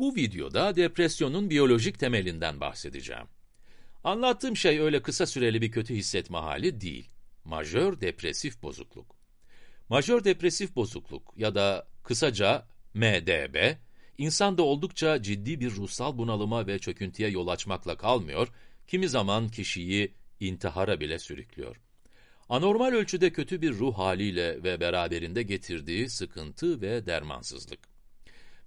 Bu videoda depresyonun biyolojik temelinden bahsedeceğim. Anlattığım şey öyle kısa süreli bir kötü hissetme hali değil. Majör depresif bozukluk. Majör depresif bozukluk ya da kısaca MDB, insanda oldukça ciddi bir ruhsal bunalıma ve çöküntüye yol açmakla kalmıyor, kimi zaman kişiyi intihara bile sürüklüyor. Anormal ölçüde kötü bir ruh haliyle ve beraberinde getirdiği sıkıntı ve dermansızlık.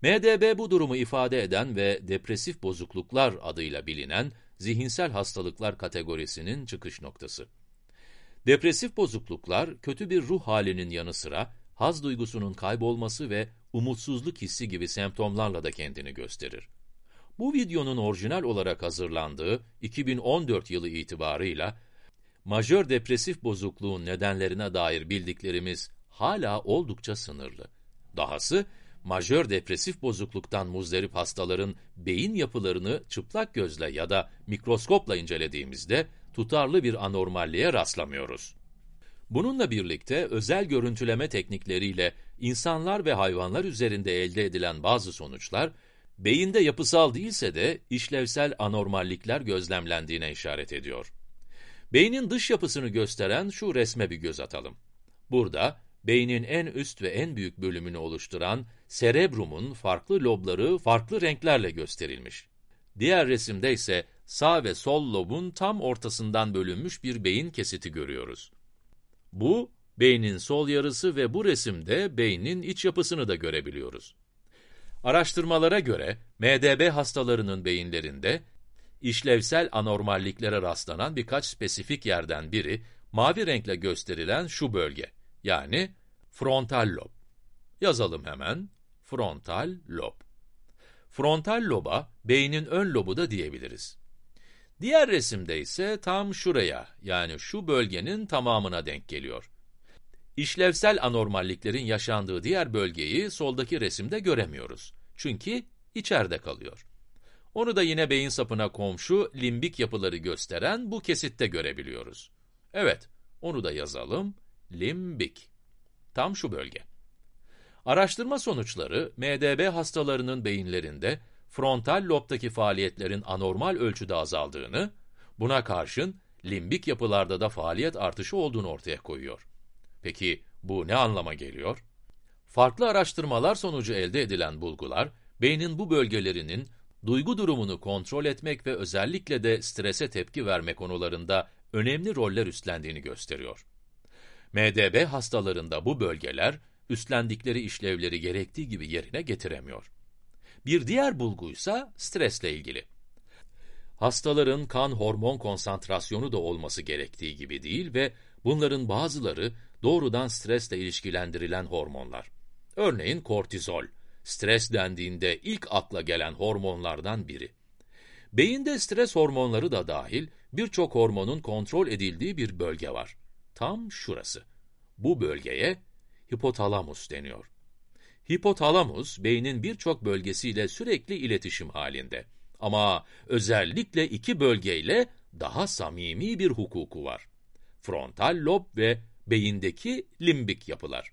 MDB bu durumu ifade eden ve depresif bozukluklar adıyla bilinen zihinsel hastalıklar kategorisinin çıkış noktası. Depresif bozukluklar, kötü bir ruh halinin yanı sıra, haz duygusunun kaybolması ve umutsuzluk hissi gibi semptomlarla da kendini gösterir. Bu videonun orijinal olarak hazırlandığı 2014 yılı itibarıyla, majör depresif bozukluğun nedenlerine dair bildiklerimiz hala oldukça sınırlı. Dahası, majör depresif bozukluktan muzdarip hastaların beyin yapılarını çıplak gözle ya da mikroskopla incelediğimizde tutarlı bir anormalliğe rastlamıyoruz. Bununla birlikte özel görüntüleme teknikleriyle insanlar ve hayvanlar üzerinde elde edilen bazı sonuçlar, beyinde yapısal değilse de işlevsel anormallikler gözlemlendiğine işaret ediyor. Beynin dış yapısını gösteren şu resme bir göz atalım. Burada, beynin en üst ve en büyük bölümünü oluşturan serebrumun farklı lobları farklı renklerle gösterilmiş. Diğer resimde ise sağ ve sol lobun tam ortasından bölünmüş bir beyin kesiti görüyoruz. Bu, beynin sol yarısı ve bu resimde beynin iç yapısını da görebiliyoruz. Araştırmalara göre, MDB hastalarının beyinlerinde, işlevsel anormalliklere rastlanan birkaç spesifik yerden biri, mavi renkle gösterilen şu bölge, yani frontal lob. Yazalım hemen, frontal lob. Frontal loba, beynin ön lobu da diyebiliriz. Diğer resimde ise tam şuraya, yani şu bölgenin tamamına denk geliyor. İşlevsel anormalliklerin yaşandığı diğer bölgeyi soldaki resimde göremiyoruz. Çünkü içeride kalıyor. Onu da yine beyin sapına komşu limbik yapıları gösteren bu kesitte görebiliyoruz. Evet, onu da yazalım. Limbik. Tam şu bölge. Araştırma sonuçları, MDB hastalarının beyinlerinde frontal lobdaki faaliyetlerin anormal ölçüde azaldığını, buna karşın limbik yapılarda da faaliyet artışı olduğunu ortaya koyuyor. Peki bu ne anlama geliyor? Farklı araştırmalar sonucu elde edilen bulgular, beynin bu bölgelerinin duygu durumunu kontrol etmek ve özellikle de strese tepki verme konularında önemli roller üstlendiğini gösteriyor. MDB hastalarında bu bölgeler, üstlendikleri işlevleri gerektiği gibi yerine getiremiyor. Bir diğer bulguysa stresle ilgili. Hastaların kan hormon konsantrasyonu da olması gerektiği gibi değil ve bunların bazıları doğrudan stresle ilişkilendirilen hormonlar. Örneğin kortizol, stres dendiğinde ilk akla gelen hormonlardan biri. Beyinde stres hormonları da dahil birçok hormonun kontrol edildiği bir bölge var. Tam şurası. Bu bölgeye hipotalamus deniyor. Hipotalamus, beynin birçok bölgesiyle sürekli iletişim halinde. Ama özellikle iki bölgeyle daha samimi bir hukuku var. Frontal lob ve beyindeki limbik yapılar.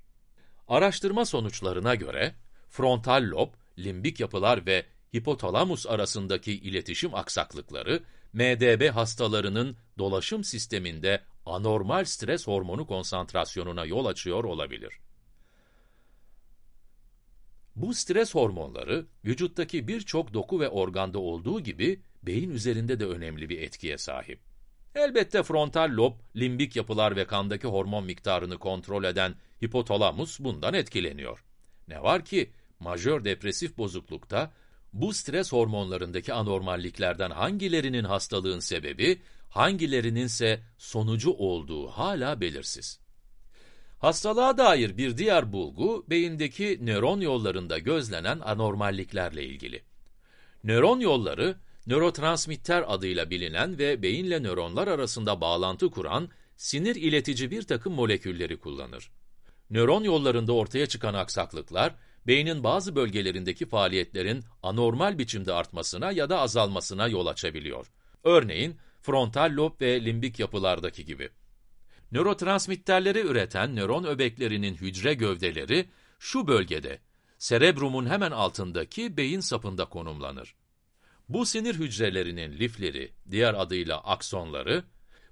Araştırma sonuçlarına göre, frontal lob, limbik yapılar ve hipotalamus arasındaki iletişim aksaklıkları, MDB hastalarının dolaşım sisteminde anormal stres hormonu konsantrasyonuna yol açıyor olabilir. Bu stres hormonları, vücuttaki birçok doku ve organda olduğu gibi, beyin üzerinde de önemli bir etkiye sahip. Elbette frontal lob, limbik yapılar ve kandaki hormon miktarını kontrol eden hipotalamus bundan etkileniyor. Ne var ki, majör depresif bozuklukta, bu stres hormonlarındaki anormalliklerden hangilerinin hastalığın sebebi, hangilerinin ise sonucu olduğu hala belirsiz. Hastalığa dair bir diğer bulgu, beyindeki nöron yollarında gözlenen anormalliklerle ilgili. Nöron yolları, nörotransmitter adıyla bilinen ve beyinle nöronlar arasında bağlantı kuran sinir iletici bir takım molekülleri kullanır. Nöron yollarında ortaya çıkan aksaklıklar, beynin bazı bölgelerindeki faaliyetlerin anormal biçimde artmasına ya da azalmasına yol açabiliyor. Örneğin, frontal lob ve limbik yapılardaki gibi. Nörotransmitterleri üreten nöron öbeklerinin hücre gövdeleri şu bölgede, serebrumun hemen altındaki beyin sapında konumlanır. Bu sinir hücrelerinin lifleri, diğer adıyla aksonları,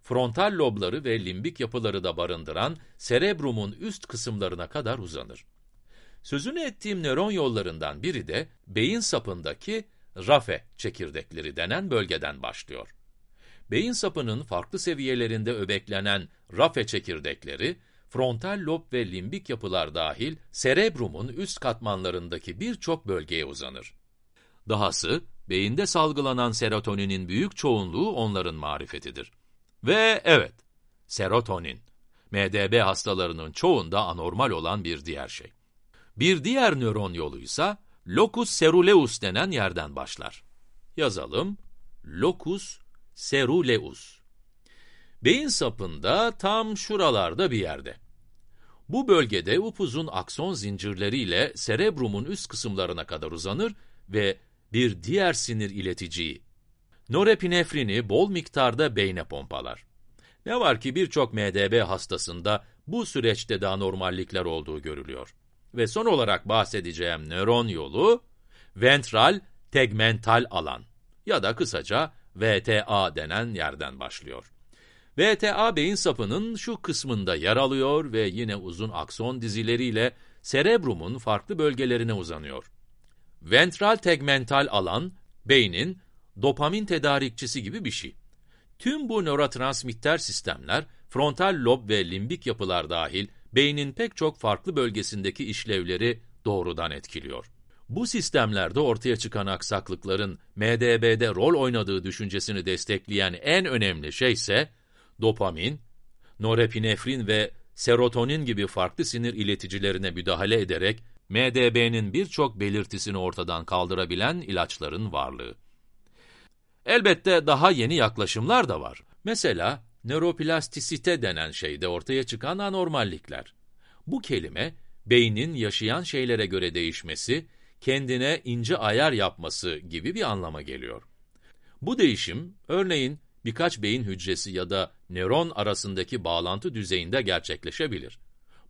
frontal lobları ve limbik yapıları da barındıran serebrumun üst kısımlarına kadar uzanır. Sözünü ettiğim nöron yollarından biri de beyin sapındaki rafe çekirdekleri denen bölgeden başlıyor. Beyin sapının farklı seviyelerinde öbeklenen rafe çekirdekleri, frontal lob ve limbik yapılar dahil serebrumun üst katmanlarındaki birçok bölgeye uzanır. Dahası, beyinde salgılanan serotoninin büyük çoğunluğu onların marifetidir. Ve evet, serotonin, MDB hastalarının çoğunda anormal olan bir diğer şey. Bir diğer nöron yoluysa, locus ceruleus denen yerden başlar. Yazalım, locus ceruleus. Beyin sapında tam şuralarda bir yerde. Bu bölgede upuzun akson zincirleriyle serebrumun üst kısımlarına kadar uzanır ve bir diğer sinir ileticiyi, norepinefrini bol miktarda beyne pompalar. Ne var ki birçok MDB hastasında bu süreçte de anormallikler olduğu görülüyor. Ve son olarak bahsedeceğim nöron yolu, ventral tegmental alan ya da kısaca VTA denen yerden başlıyor. VTA beyin sapının şu kısmında yer alıyor ve yine uzun akson dizileriyle serebrumun farklı bölgelerine uzanıyor. Ventral tegmental alan, beynin dopamin tedarikçisi gibi bir şey. Tüm bu nörotransmitter sistemler, frontal lob ve limbik yapılar dahil beynin pek çok farklı bölgesindeki işlevleri doğrudan etkiliyor. Bu sistemlerde ortaya çıkan aksaklıkların MDB'de rol oynadığı düşüncesini destekleyen en önemli şey ise dopamin, norepinefrin ve serotonin gibi farklı sinir ileticilerine müdahale ederek MDB'nin birçok belirtisini ortadan kaldırabilen ilaçların varlığı. Elbette daha yeni yaklaşımlar da var. Mesela nöroplastisite denen şeyde ortaya çıkan anormallikler. Bu kelime, beynin yaşayan şeylere göre değişmesi, kendine ince ayar yapması gibi bir anlama geliyor. Bu değişim, örneğin birkaç beyin hücresi ya da nöron arasındaki bağlantı düzeyinde gerçekleşebilir.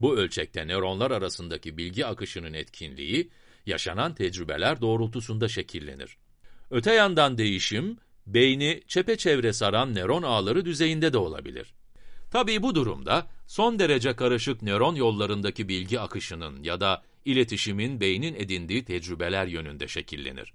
Bu ölçekte nöronlar arasındaki bilgi akışının etkinliği, yaşanan tecrübeler doğrultusunda şekillenir. Öte yandan değişim, beyni çepeçevre saran nöron ağları düzeyinde de olabilir. Tabii bu durumda, son derece karışık nöron yollarındaki bilgi akışının ya da iletişimin beynin edindiği tecrübeler yönünde şekillenir.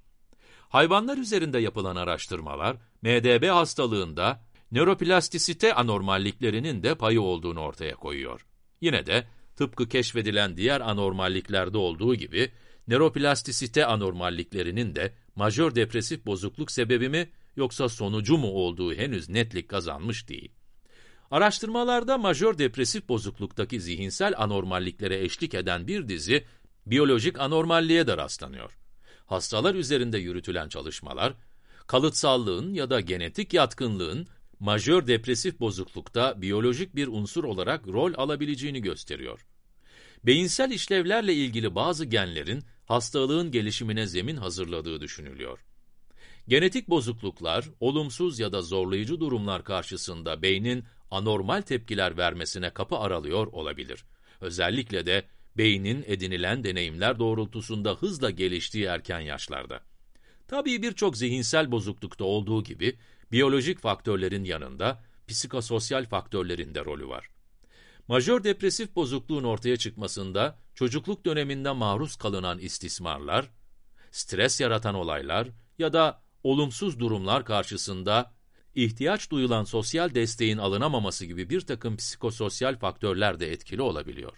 Hayvanlar üzerinde yapılan araştırmalar, MDB hastalığında nöroplastisite anormalliklerinin de payı olduğunu ortaya koyuyor. Yine de tıpkı keşfedilen diğer anormalliklerde olduğu gibi, nöroplastisite anormalliklerinin de majör depresif bozukluk sebebi mi yoksa sonucu mu olduğu henüz netlik kazanmış değil. Araştırmalarda majör depresif bozukluktaki zihinsel anormalliklere eşlik eden bir dizi biyolojik anormalliğe de rastlanıyor. Hastalar üzerinde yürütülen çalışmalar, kalıtsallığın ya da genetik yatkınlığın majör depresif bozuklukta biyolojik bir unsur olarak rol alabileceğini gösteriyor. Beyinsel işlevlerle ilgili bazı genlerin hastalığın gelişimine zemin hazırladığı düşünülüyor. Genetik bozukluklar, olumsuz ya da zorlayıcı durumlar karşısında beynin anormal tepkiler vermesine kapı aralıyor olabilir. Özellikle de beynin edinilen deneyimler doğrultusunda hızla geliştiği erken yaşlarda. Tabii birçok zihinsel bozuklukta olduğu gibi, biyolojik faktörlerin yanında psikososyal faktörlerin de rolü var. Majör depresif bozukluğun ortaya çıkmasında çocukluk döneminde maruz kalınan istismarlar, stres yaratan olaylar ya da olumsuz durumlar karşısında ihtiyaç duyulan sosyal desteğin alınamaması gibi bir takım psikososyal faktörler de etkili olabiliyor.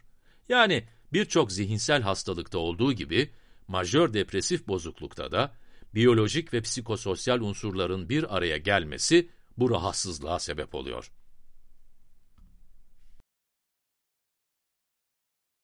Yani birçok zihinsel hastalıkta olduğu gibi, majör depresif bozuklukta da biyolojik ve psikososyal unsurların bir araya gelmesi bu rahatsızlığa sebep oluyor.